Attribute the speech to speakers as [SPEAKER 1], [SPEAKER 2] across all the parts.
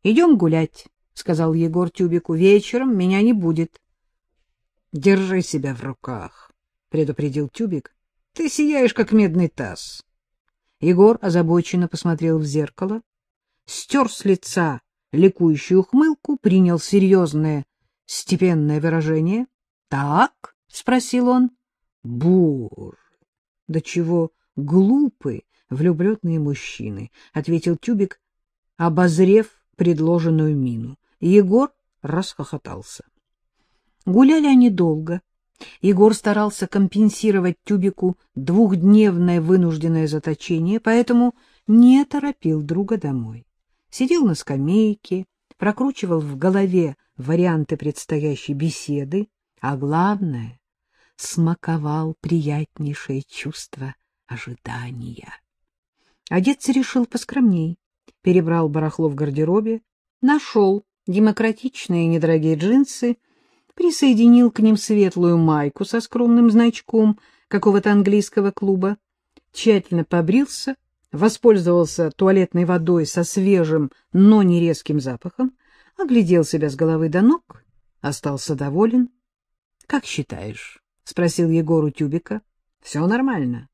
[SPEAKER 1] — Идем гулять, — сказал Егор Тюбику. — Вечером меня не будет. — Держи себя в руках, — предупредил Тюбик. — Ты сияешь, как медный таз. Егор озабоченно посмотрел в зеркало, стер с лица ликующую ухмылку, принял серьезное степенное выражение. — Так? — спросил он. — Боже, да чего глупы влюбленные мужчины, — ответил Тюбик, обозрев предложенную мину. Егор расхохотался. Гуляли они долго. Егор старался компенсировать Тюбику двухдневное вынужденное заточение, поэтому не торопил друга домой. Сидел на скамейке, прокручивал в голове варианты предстоящей беседы, а главное — смаковал приятнейшее чувство ожидания. Одеться решил поскромней, перебрал барахло в гардеробе, нашел демократичные недорогие джинсы, присоединил к ним светлую майку со скромным значком какого-то английского клуба, тщательно побрился, воспользовался туалетной водой со свежим, но не резким запахом, оглядел себя с головы до ног, остался доволен. — Как считаешь? — спросил Егор у Тюбика. — Все нормально.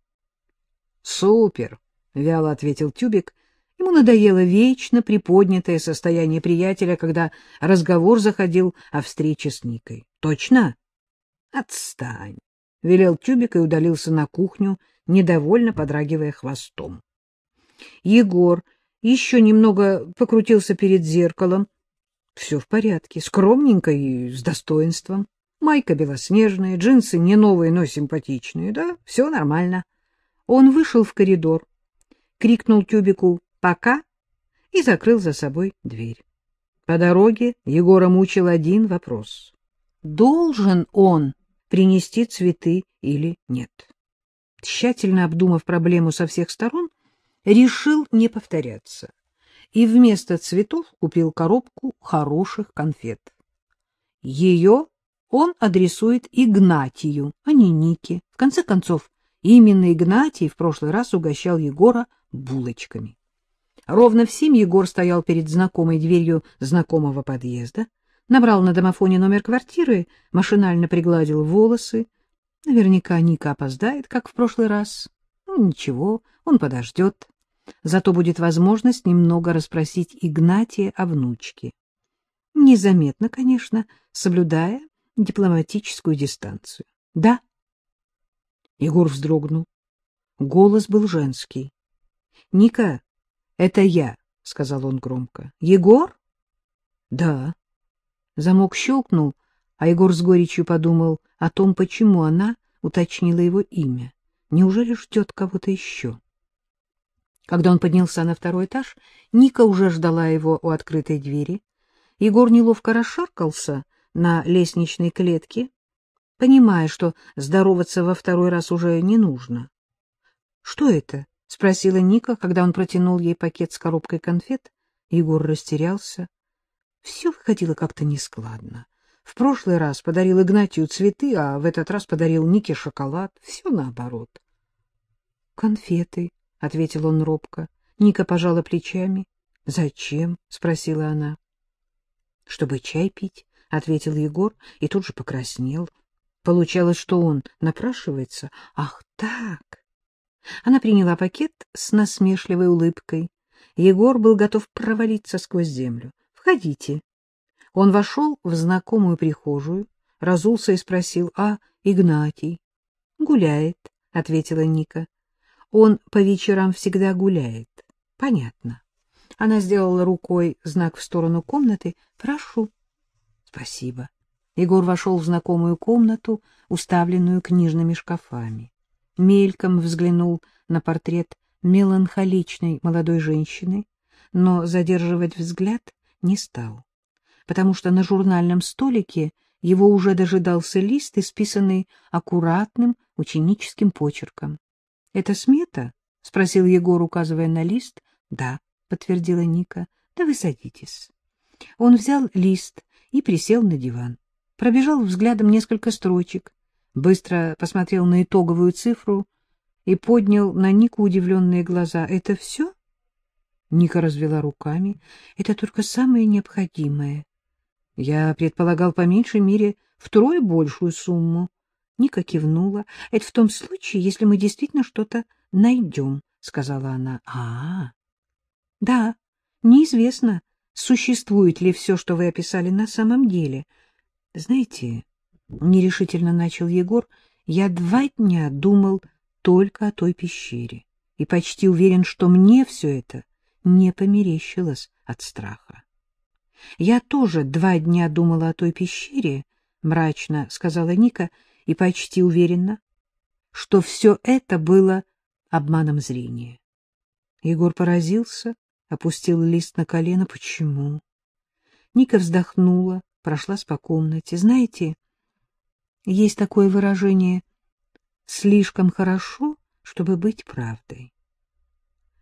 [SPEAKER 1] — Супер, — вяло ответил Тюбик. Ему надоело вечно приподнятое состояние приятеля, когда разговор заходил о встрече с Никой. — Точно? — Отстань, — велел Тюбик и удалился на кухню, недовольно подрагивая хвостом. Егор еще немного покрутился перед зеркалом. Все в порядке, скромненько и с достоинством. Майка белоснежная, джинсы не новые, но симпатичные. Да, все нормально. Он вышел в коридор, крикнул Тюбику «пока» и закрыл за собой дверь. По дороге Егора мучил один вопрос. Должен он принести цветы или нет? Тщательно обдумав проблему со всех сторон, решил не повторяться и вместо цветов купил коробку хороших конфет. Ее он адресует Игнатию, а не Нике. В конце концов, именно Игнатий в прошлый раз угощал Егора булочками. Ровно в семь Егор стоял перед знакомой дверью знакомого подъезда, набрал на домофоне номер квартиры, машинально пригладил волосы. Наверняка Ника опоздает, как в прошлый раз. Ну, ничего, он подождет. Зато будет возможность немного расспросить Игнатия о внучке. Незаметно, конечно, соблюдая дипломатическую дистанцию. — Да? Егор вздрогнул. Голос был женский. — Ника, это я, — сказал он громко. — Егор? — Да. Замок щелкнул, а Егор с горечью подумал о том, почему она уточнила его имя. Неужели ждет кого-то еще? — когда он поднялся на второй этаж, Ника уже ждала его у открытой двери. Егор неловко расшаркался на лестничной клетке, понимая, что здороваться во второй раз уже не нужно. — Что это? — спросила Ника, когда он протянул ей пакет с коробкой конфет. Егор растерялся. Все выходило как-то нескладно. В прошлый раз подарил Игнатию цветы, а в этот раз подарил Нике шоколад. Все наоборот. — Конфеты, — ответил он робко. Ника пожала плечами. — Зачем? — спросила она. — Чтобы чай пить, — ответил Егор и тут же покраснел. Получалось, что он напрашивается. Ах, так! Она приняла пакет с насмешливой улыбкой. Егор был готов провалиться сквозь землю. — Входите. Он вошел в знакомую прихожую, разулся и спросил, — А Игнатий? — Гуляет, — ответила Ника. Он по вечерам всегда гуляет. Понятно. Она сделала рукой знак в сторону комнаты. Прошу. Спасибо. Егор вошел в знакомую комнату, уставленную книжными шкафами. Мельком взглянул на портрет меланхоличной молодой женщины, но задерживать взгляд не стал, потому что на журнальном столике его уже дожидался лист, исписанный аккуратным ученическим почерком. — Это смета? — спросил Егор, указывая на лист. — Да, — подтвердила Ника. — Да вы садитесь. Он взял лист и присел на диван. Пробежал взглядом несколько строчек, быстро посмотрел на итоговую цифру и поднял на Нику удивленные глаза. — Это все? Ника развела руками. Это только самое необходимое. Я предполагал по меньшей мере втрое большую сумму. Ника кивнула. Это в том случае, если мы действительно что-то найдем, сказала она. А, да, неизвестно, существует ли все, что вы описали на самом деле. Знаете, нерешительно начал Егор, я два дня думал только о той пещере и почти уверен, что мне все это не померещилось от страха. Я тоже два дня думала о той пещере, мрачно сказала Ника, и почти уверена, что все это было обманом зрения. Егор поразился, опустил лист на колено. Почему? Ника вздохнула, прошлась по комнате. Знаете, есть такое выражение «слишком хорошо, чтобы быть правдой».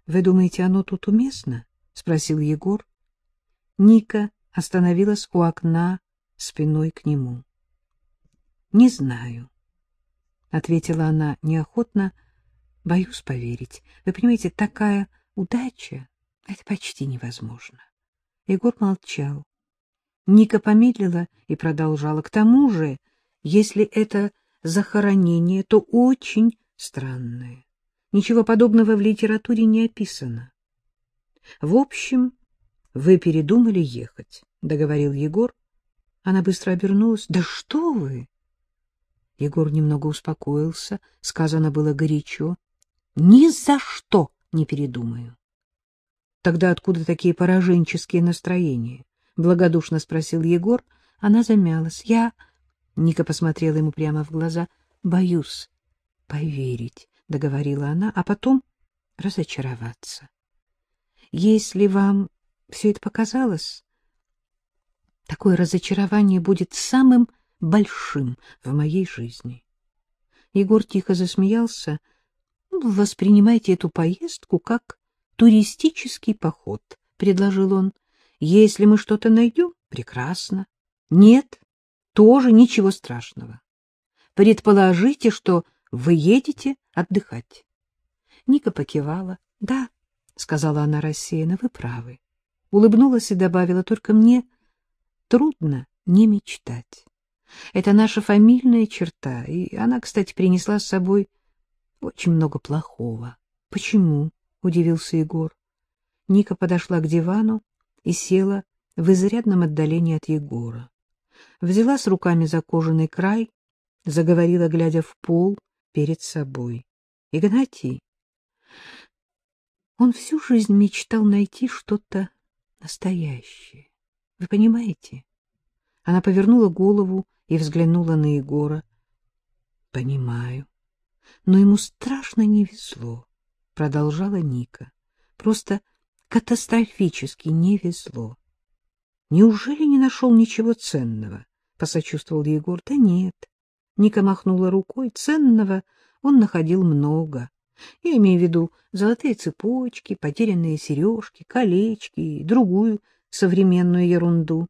[SPEAKER 1] Вы думаете, оно тут уместно? — спросил Егор. Ника остановилась у окна спиной к нему. — Не знаю, — ответила она неохотно. — Боюсь поверить. Вы понимаете, такая удача — это почти невозможно. Егор молчал. Ника помедлила и продолжала. К тому же, если это захоронение, то очень странное. Ничего подобного в литературе не описано. — В общем, вы передумали ехать, — договорил Егор. Она быстро обернулась. — Да что вы! Егор немного успокоился. Сказано было горячо. — Ни за что не передумаю. — Тогда откуда такие пораженческие настроения? — благодушно спросил Егор. Она замялась. — Я... Ника посмотрела ему прямо в глаза. — Боюсь поверить. — договорила она, — а потом разочароваться. Если вам все это показалось, такое разочарование будет самым большим в моей жизни. Егор тихо засмеялся. «Ну, — Воспринимайте эту поездку как туристический поход, — предложил он. — Если мы что-то найдем, прекрасно. Нет, тоже ничего страшного. Предположите, что вы едете отдыхать. Ника покивала. — Да, — сказала она рассеянно, — вы правы. Улыбнулась и добавила, — только мне трудно не мечтать. Это наша фамильная черта, и она, кстати, принесла с собой очень много плохого. — Почему? — удивился Егор. Ника подошла к дивану и села в изрядном отдалении от Егора. Взяла с руками за кожаный край, заговорила, глядя в пол, перед собой. Игнатий, он всю жизнь мечтал найти что-то настоящее. Вы понимаете? Она повернула голову и взглянула на Егора. Понимаю. Но ему страшно не везло, продолжала Ника. Просто катастрофически не везло. Неужели не нашел ничего ценного? Посочувствовал Егор. Да нет. Ника махнула рукой. Ценного он находил много. Я имею в виду золотые цепочки, потерянные сережки, колечки и другую современную ерунду.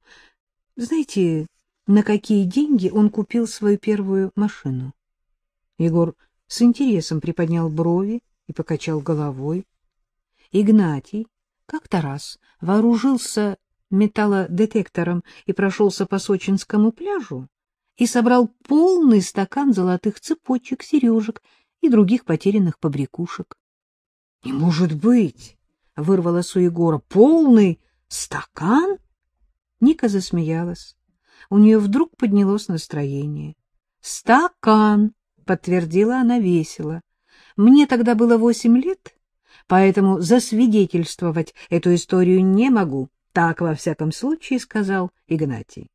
[SPEAKER 1] Знаете, на какие деньги он купил свою первую машину? Егор с интересом приподнял брови и покачал головой. Игнатий как-то раз вооружился металлодетектором и прошелся по сочинскому пляжу, и собрал полный стакан золотых цепочек, сережек и других потерянных побрякушек. — Не может быть! — вырвалось у Егора. — Полный стакан? Ника засмеялась. У нее вдруг поднялось настроение. — Стакан! — подтвердила она весело. — Мне тогда было восемь лет, поэтому засвидетельствовать эту историю не могу. Так, во всяком случае, сказал Игнатий.